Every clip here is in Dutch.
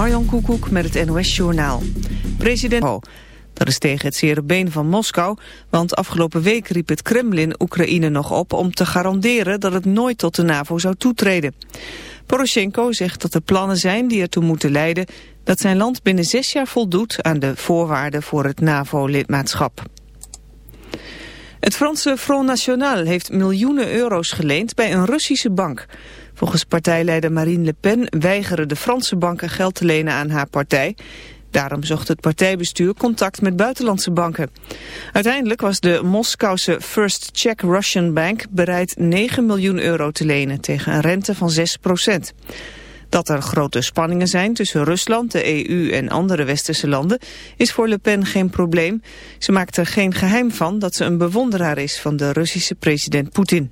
Marjan Koekoek met het NOS Journaal. President... Oh, dat is tegen het zere been van Moskou, want afgelopen week riep het Kremlin Oekraïne nog op om te garanderen dat het nooit tot de NAVO zou toetreden. Poroshenko zegt dat er plannen zijn die ertoe moeten leiden dat zijn land binnen zes jaar voldoet aan de voorwaarden voor het NAVO-lidmaatschap. Het Franse Front National heeft miljoenen euro's geleend bij een Russische bank. Volgens partijleider Marine Le Pen weigeren de Franse banken geld te lenen aan haar partij. Daarom zocht het partijbestuur contact met buitenlandse banken. Uiteindelijk was de Moskouse First Czech Russian Bank bereid 9 miljoen euro te lenen tegen een rente van 6 procent. Dat er grote spanningen zijn tussen Rusland, de EU en andere westerse landen is voor Le Pen geen probleem. Ze maakt er geen geheim van dat ze een bewonderaar is van de Russische president Poetin.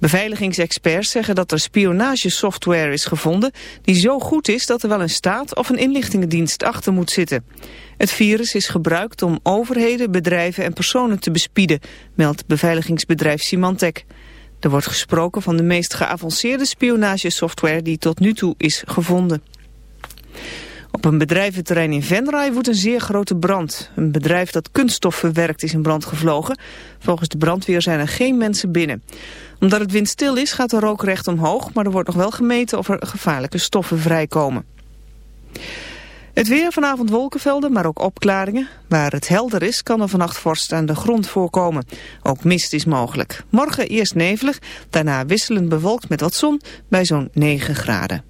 Beveiligingsexperts zeggen dat er spionagesoftware is gevonden die zo goed is dat er wel een staat of een inlichtingendienst achter moet zitten. Het virus is gebruikt om overheden, bedrijven en personen te bespieden, meldt beveiligingsbedrijf Symantec. Er wordt gesproken van de meest geavanceerde spionagesoftware die tot nu toe is gevonden. Op een bedrijventerrein in Venray woedt een zeer grote brand. Een bedrijf dat kunststof verwerkt is in brand gevlogen. Volgens de brandweer zijn er geen mensen binnen. Omdat het windstil is gaat de rook recht omhoog... maar er wordt nog wel gemeten of er gevaarlijke stoffen vrijkomen. Het weer vanavond wolkenvelden, maar ook opklaringen. Waar het helder is, kan er vannacht vorst aan de grond voorkomen. Ook mist is mogelijk. Morgen eerst nevelig, daarna wisselend bewolkt met wat zon bij zo'n 9 graden.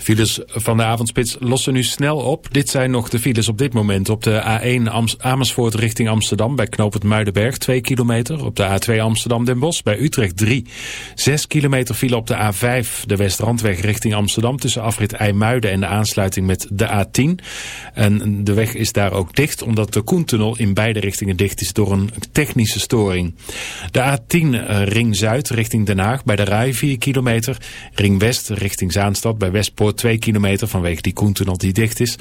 Files van de avondspits lossen nu snel op. Dit zijn nog de files op dit moment op de A1 Amersfoort richting Amsterdam... bij knooppunt Muidenberg, 2 kilometer. Op de A2 Amsterdam-Den Bosch bij Utrecht 3. 6 kilometer file op de A5, de Westrandweg richting Amsterdam... tussen afrit IJmuiden en de aansluiting met de A10. En de weg is daar ook dicht... omdat de Koentunnel in beide richtingen dicht is door een technische storing. De A10 eh, Ring Zuid richting Den Haag bij de Rij 4 kilometer. Ring West richting Zaanstad bij Westpoort 2 kilometer vanwege die Koentunnel die dicht is.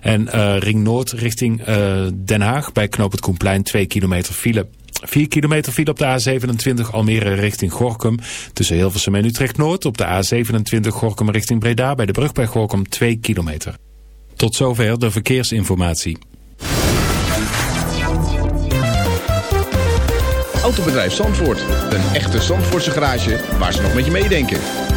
En uh, Ring Noord richting uh, Den Haag bij Knoop het Koenplein 2 kilometer file. 4 kilometer file op de A27 Almere richting Gorkum. Tussen Hilversum en Utrecht Noord op de A27 Gorkum richting Breda bij de brug bij Gorkum 2 kilometer. Tot zover de verkeersinformatie. Autobedrijf Zandvoort. Een echte Zandvoortse garage waar ze nog met je meedenken.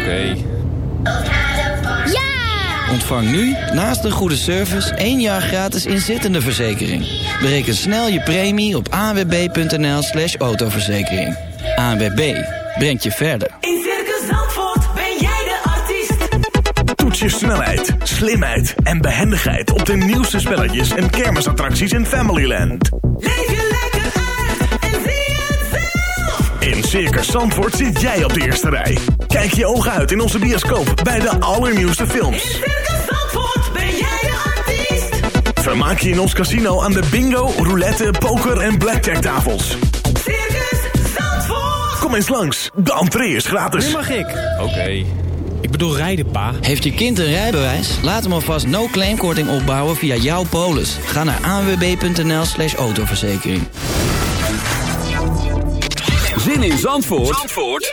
okay. Ja! Ontvang nu, naast een goede service, één jaar gratis inzittende verzekering. Bereken snel je premie op awb.nl slash autoverzekering. ANWB, brengt je verder. In Circus Zandvoort ben jij de artiest. Toets je snelheid, slimheid en behendigheid op de nieuwste spelletjes en kermisattracties in Familyland. Leef je lekker uit en zie het zelf. In Circus Zandvoort zit jij op de eerste rij. Kijk je ogen uit in onze bioscoop bij de allernieuwste films. In Circus Zandvoort ben jij de artiest. Vermaak je in ons casino aan de bingo, roulette, poker en blackjack tafels. Circus Zandvoort. Kom eens langs, de entree is gratis. Nu mag ik. Oké. Ik bedoel rijden, pa. Heeft je kind een rijbewijs? Laat hem alvast no-claimkorting opbouwen via jouw polis. Ga naar anwb.nl slash autoverzekering. Zin in Zandvoort, Zandvoort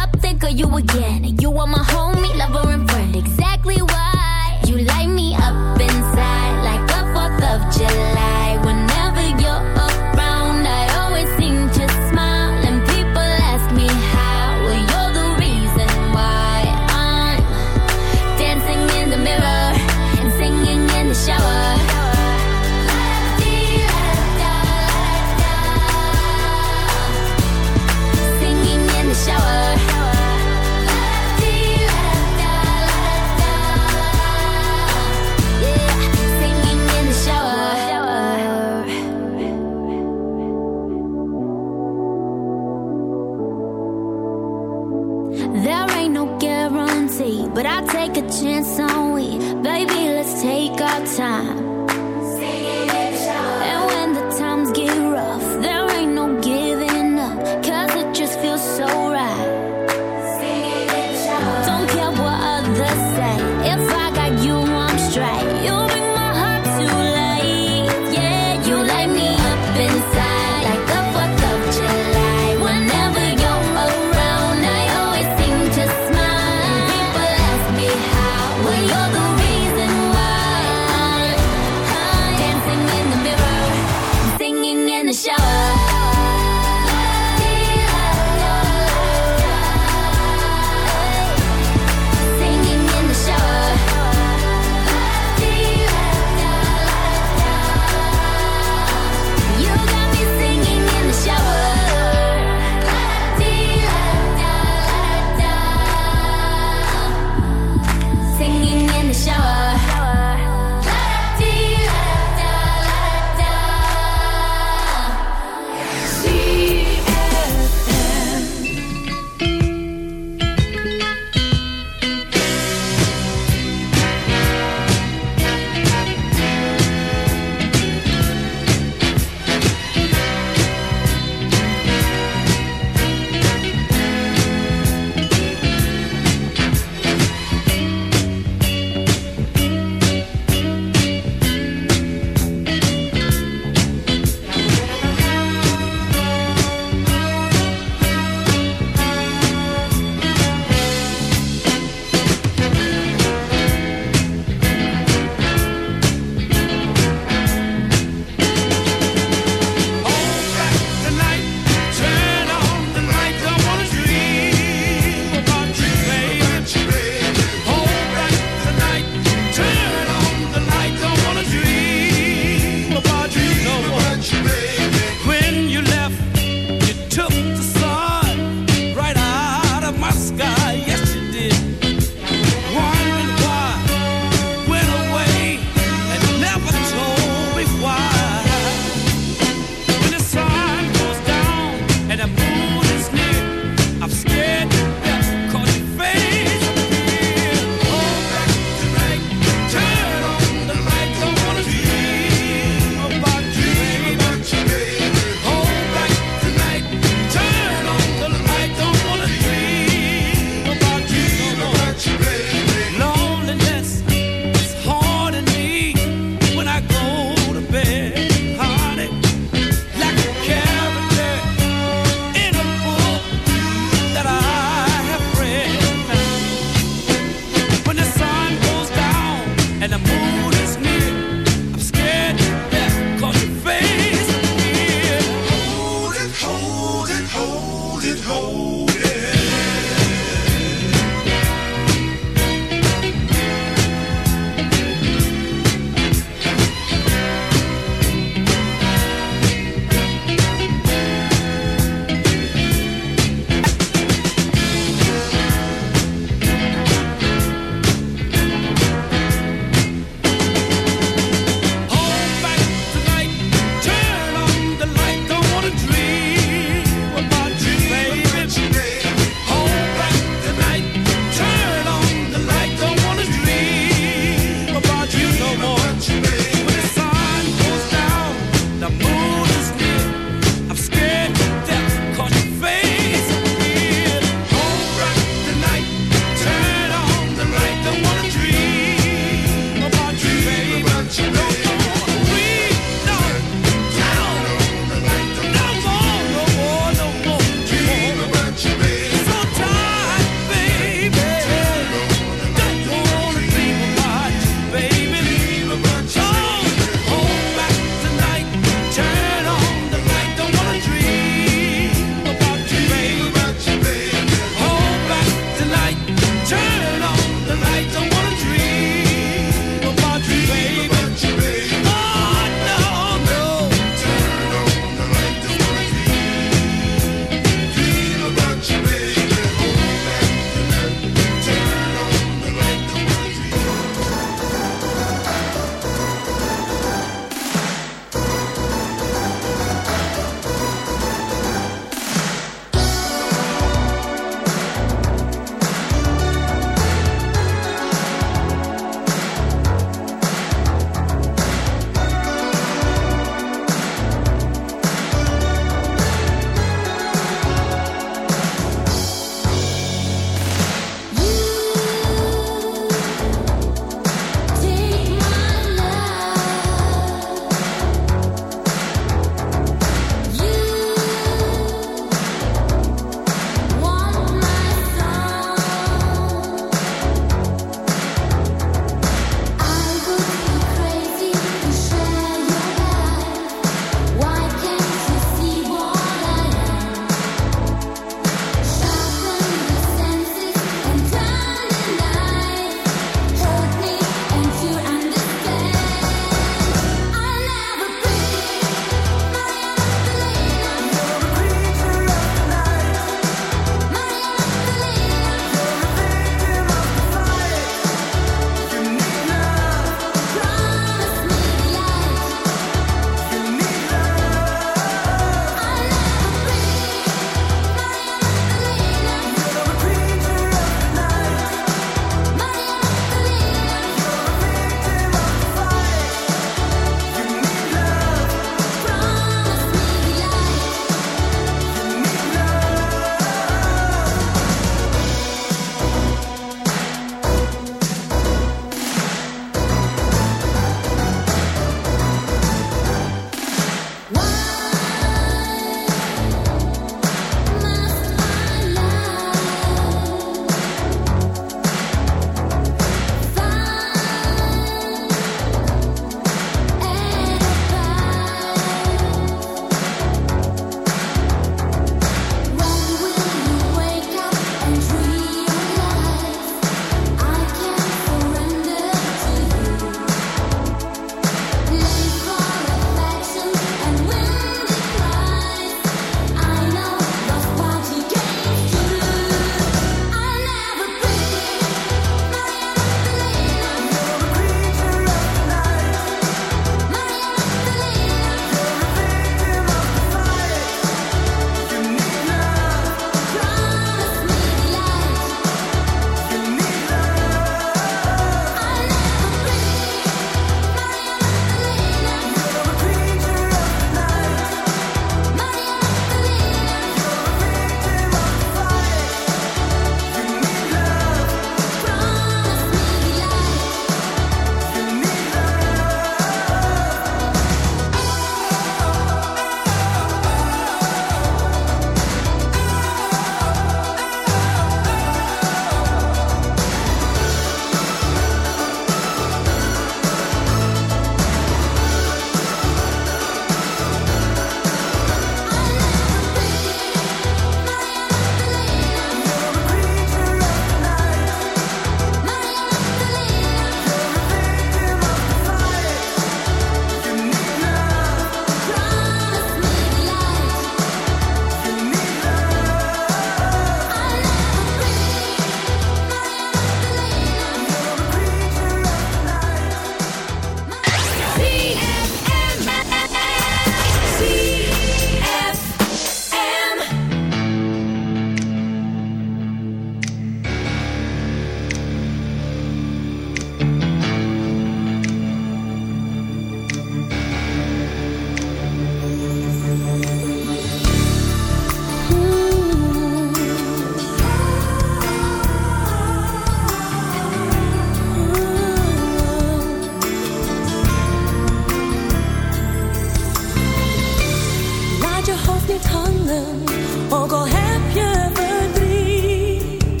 ook al heb je verdriet.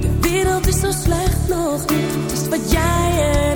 De wereld is zo slecht nog niet, het is wat jij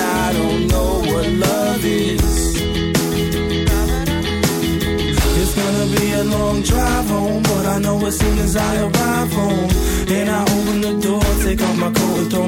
what love is. It's gonna be a long drive home, but I know as soon as I arrive home, and I open the door, take off my coat and throw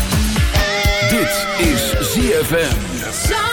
Dit is ZFM.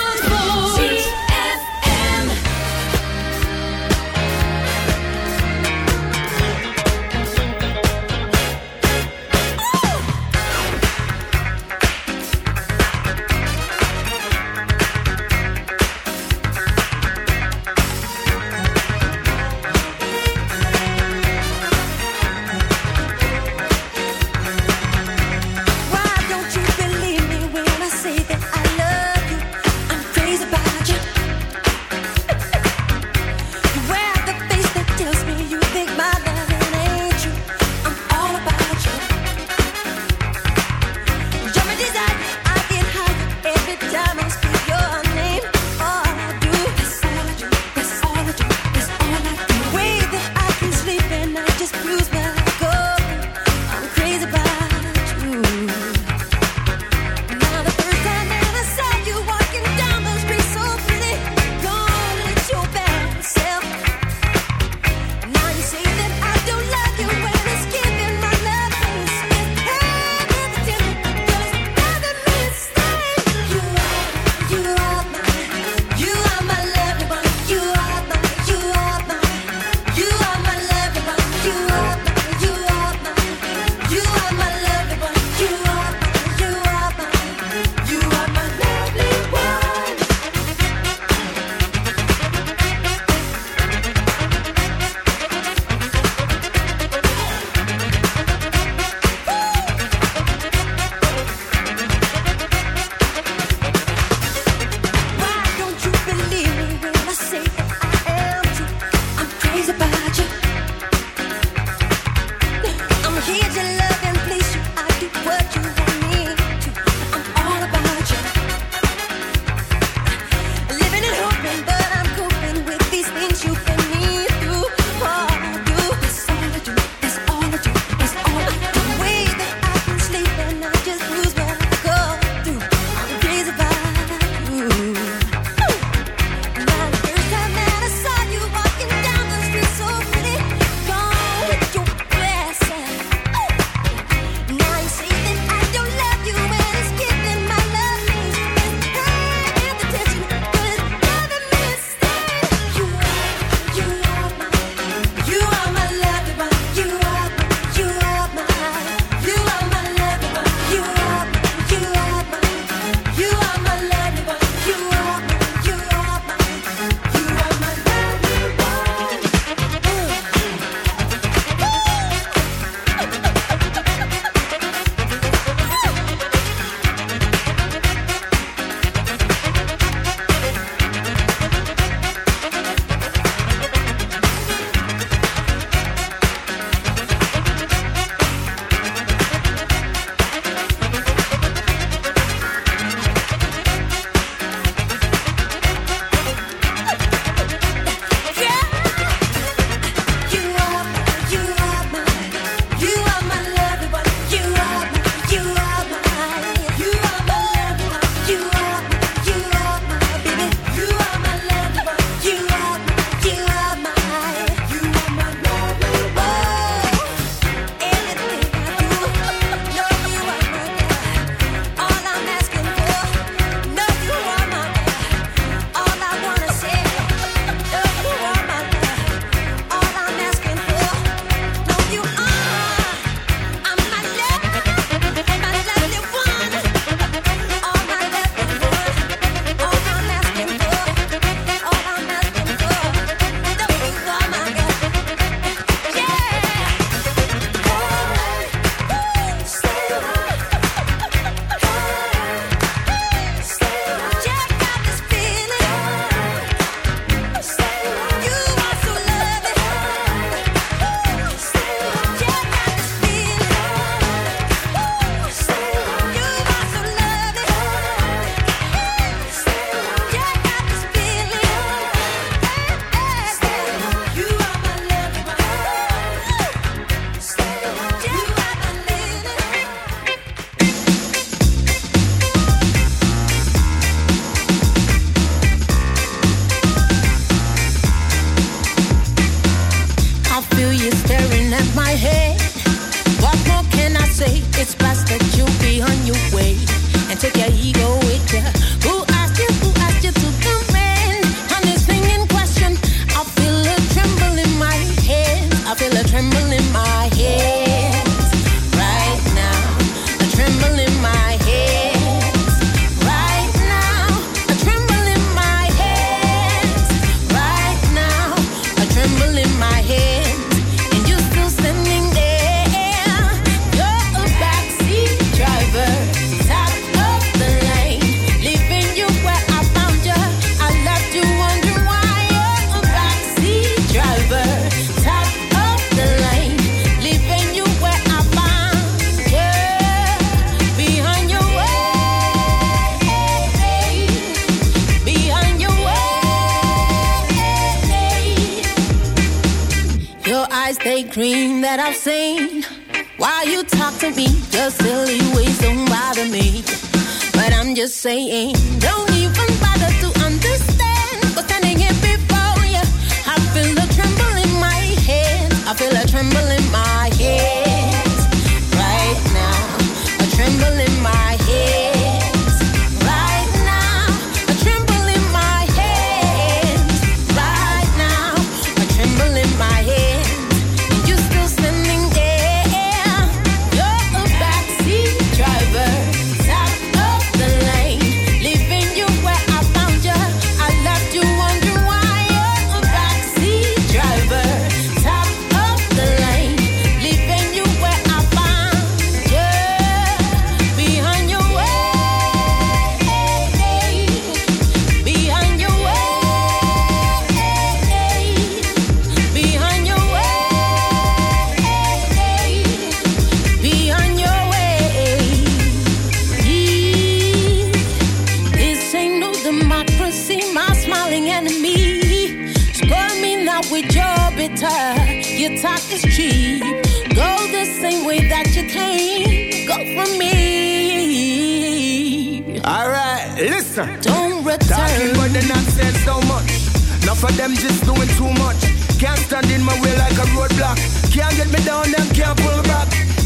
hypocrisy, my smiling enemy. Spur me now with your bitter, your talk is cheap. Go the same way that you came, go for me. Alright, listen. Don't return. Talking about the nonsense so much. Enough of them just doing too much. Can't stand in my way like a roadblock. Can't get me down, them can't pull back.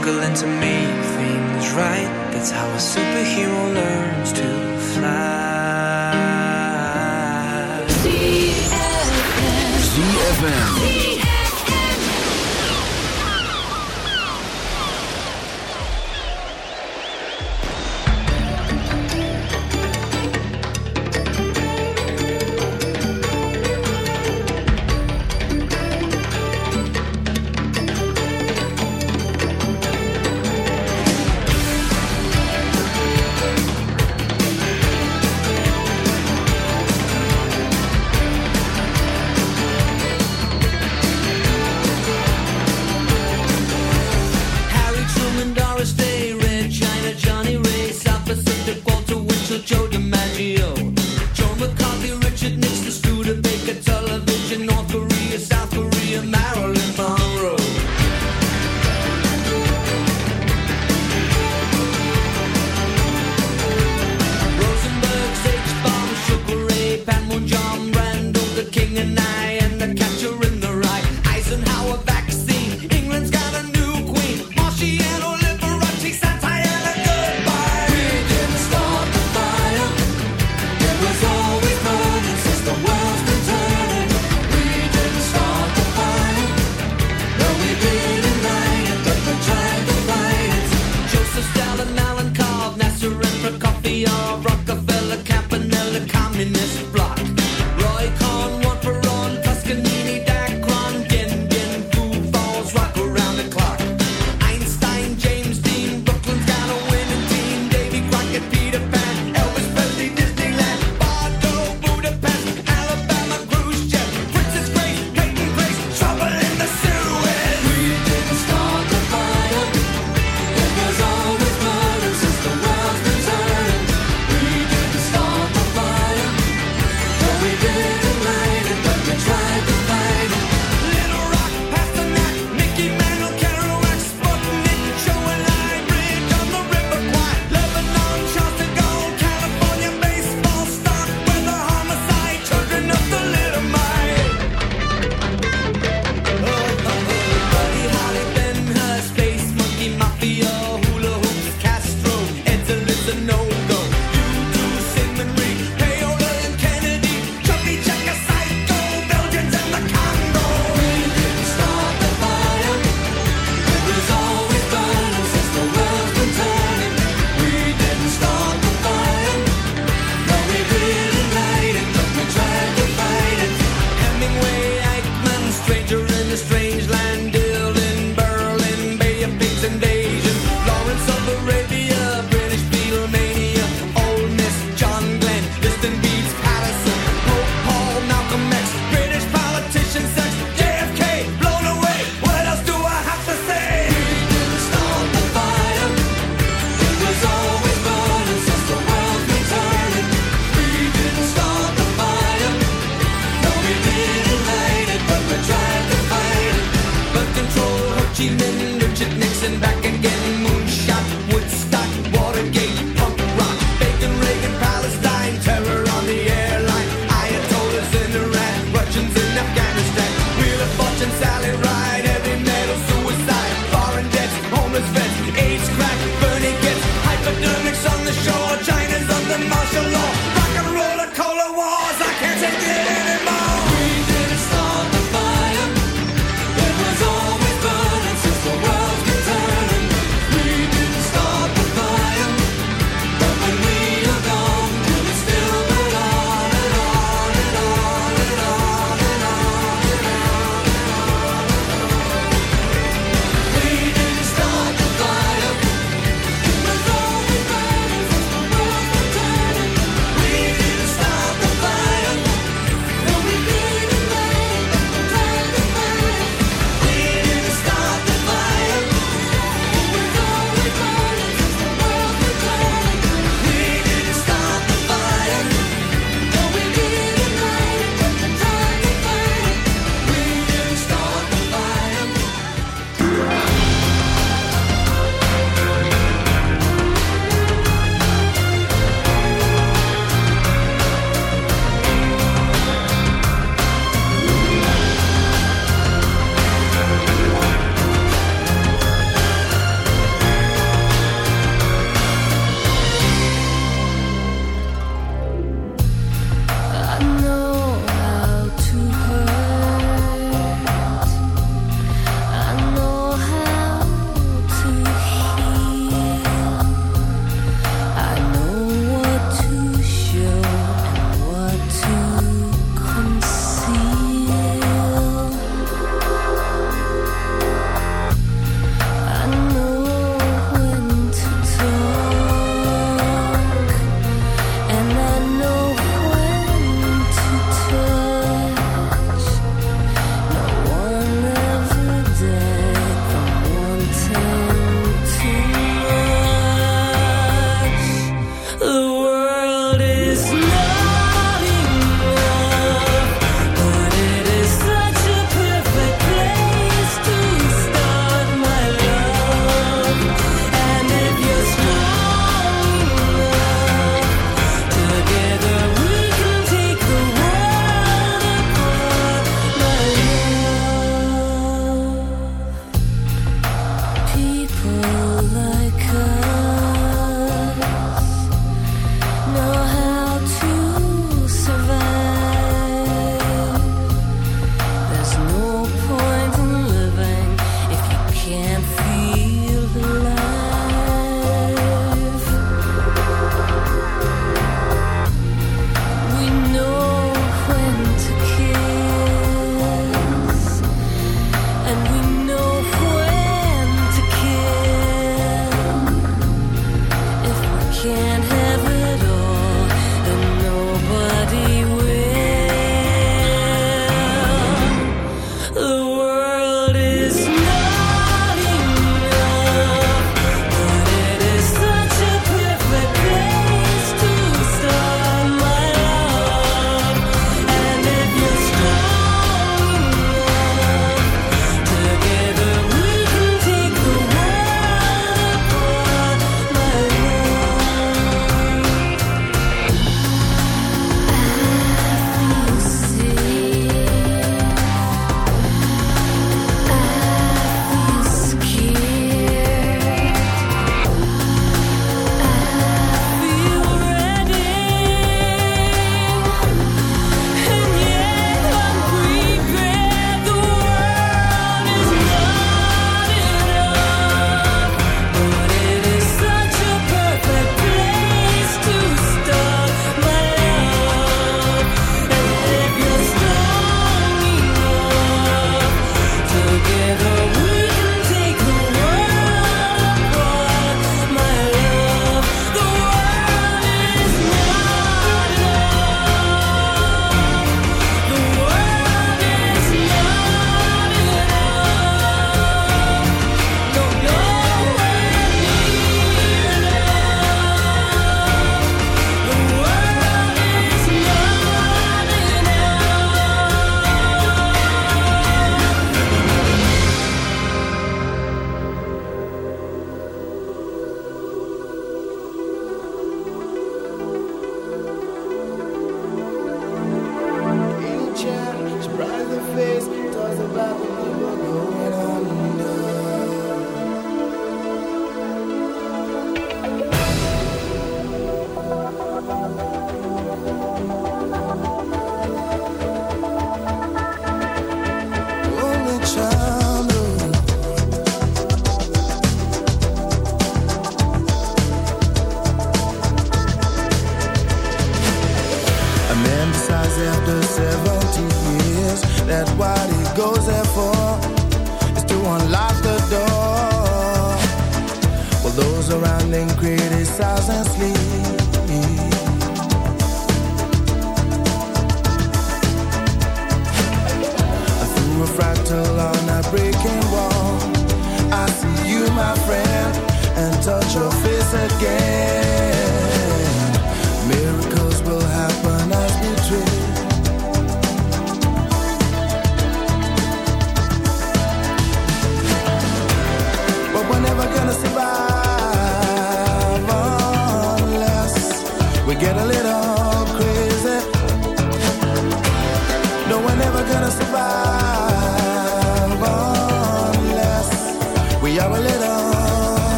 struggling to me.